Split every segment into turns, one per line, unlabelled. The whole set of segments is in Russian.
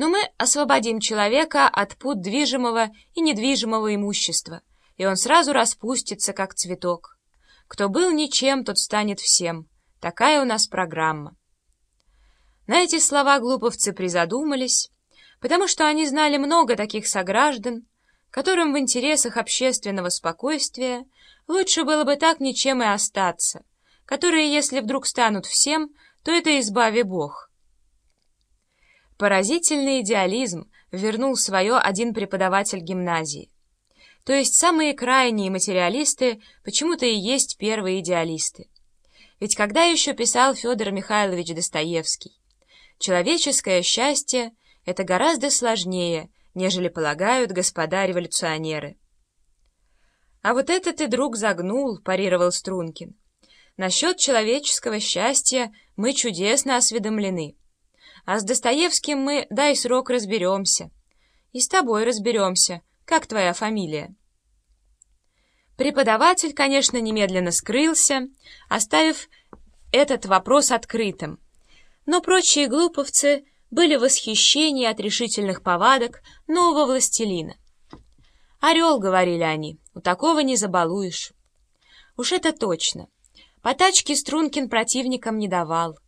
Но мы освободим человека от пут движимого и недвижимого имущества, и он сразу распустится, как цветок. Кто был ничем, тот станет всем. Такая у нас программа. На эти слова глуповцы призадумались, потому что они знали много таких сограждан, которым в интересах общественного спокойствия лучше было бы так ничем и остаться, которые, если вдруг станут всем, то это избави Бог. Поразительный идеализм вернул свое один преподаватель гимназии. То есть самые крайние материалисты почему-то и есть первые идеалисты. Ведь когда еще писал Федор Михайлович Достоевский? Человеческое счастье — это гораздо сложнее, нежели полагают господа революционеры. «А вот это ты, друг, загнул», — парировал Стрункин. «Насчет человеческого счастья мы чудесно осведомлены. А с Достоевским мы, дай срок, разберемся. И с тобой разберемся. Как твоя фамилия?» Преподаватель, конечно, немедленно скрылся, оставив этот вопрос открытым. Но прочие глуповцы были в восхищении от решительных повадок нового властелина. «Орел», — говорили они, — «у такого не забалуешь». Уж это точно. Потачки Стрункин противникам не давал.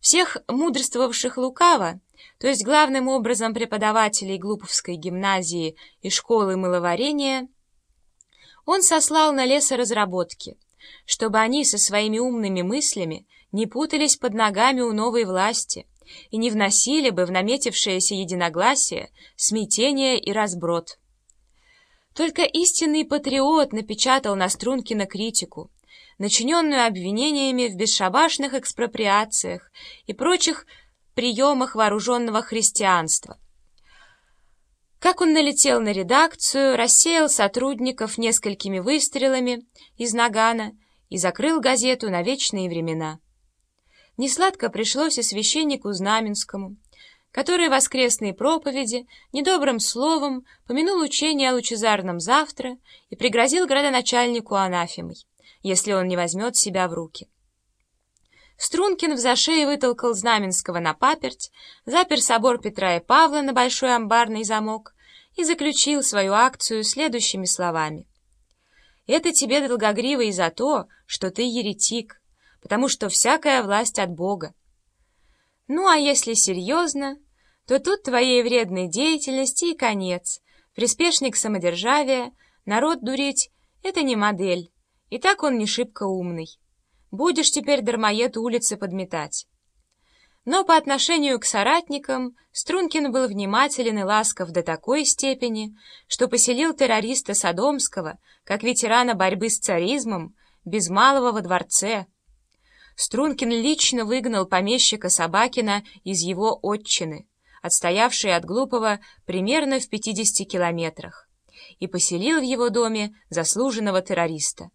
Всех мудрствовавших лукаво, то есть главным образом преподавателей Глуповской гимназии и школы мыловарения, он сослал на лесоразработки, чтобы они со своими умными мыслями не путались под ногами у новой власти и не вносили бы в наметившееся единогласие смятение и разброд. Только истинный патриот напечатал на Стрункина критику, начиненную обвинениями в бесшабашных экспроприациях и прочих приемах вооруженного христианства. Как он налетел на редакцию, рассеял сотрудников несколькими выстрелами из нагана и закрыл газету на вечные времена. Несладко пришлось и священнику Знаменскому, который воскресные проповеди недобрым словом помянул учение о лучезарном завтра и пригрозил градоначальнику анафемой, если он не возьмет себя в руки. Стрункин в зашее вытолкал Знаменского на паперть, запер собор Петра и Павла на большой амбарный замок и заключил свою акцию следующими словами. «Это тебе, долгогривый, за то, что ты еретик, потому что всякая власть от Бога. Ну, а если серьезно, то тут твоей вредной деятельности и конец. Приспешник самодержавия, народ дурить — это не модель, и так он не шибко умный». Будешь теперь дармоед улицы подметать. Но по отношению к соратникам Стрункин был внимателен и ласков до такой степени, что поселил террориста Содомского, как ветерана борьбы с царизмом, без малого во дворце. Стрункин лично выгнал помещика Собакина из его отчины, отстоявшей от Глупого примерно в 50 километрах, и поселил в его доме заслуженного террориста.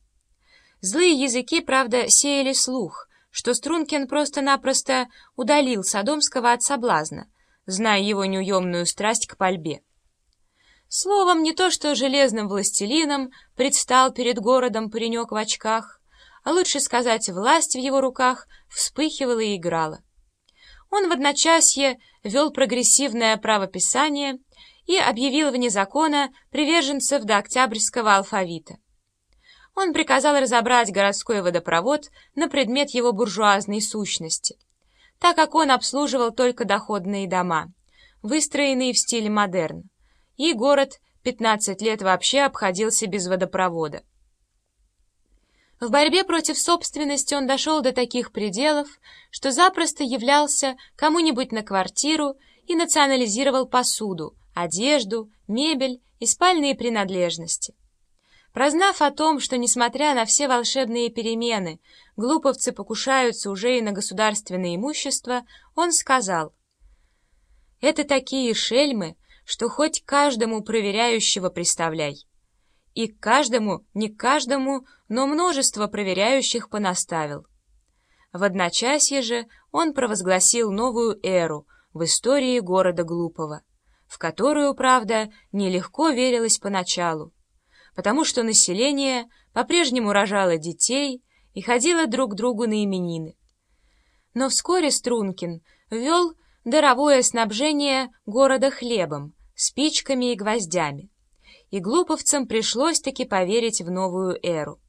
Злые языки, правда, сеяли слух, что Стрункин просто-напросто удалил Содомского от соблазна, зная его неуемную страсть к пальбе. Словом, не то что железным властелином предстал перед городом паренек в очках, а лучше сказать, власть в его руках вспыхивала и играла. Он в одночасье вел прогрессивное правописание и объявил вне закона приверженцев до октябрьского алфавита он приказал разобрать городской водопровод на предмет его буржуазной сущности, так как он обслуживал только доходные дома, выстроенные в стиле модерн, и город 15 лет вообще обходился без водопровода. В борьбе против собственности он дошел до таких пределов, что запросто являлся кому-нибудь на квартиру и национализировал посуду, одежду, мебель и спальные принадлежности. Прознав о том, что, несмотря на все волшебные перемены, глуповцы покушаются уже и на государственное имущество, он сказал, «Это такие шельмы, что хоть каждому проверяющего представляй. И каждому, не каждому, но множество проверяющих понаставил». В одночасье же он провозгласил новую эру в истории города Глупого, в которую, правда, нелегко верилось поначалу потому что население по-прежнему рожало детей и ходило друг к другу на именины. Но вскоре Стрункин ввел даровое снабжение города хлебом, спичками и гвоздями. И глуповцам пришлось таки поверить в новую эру.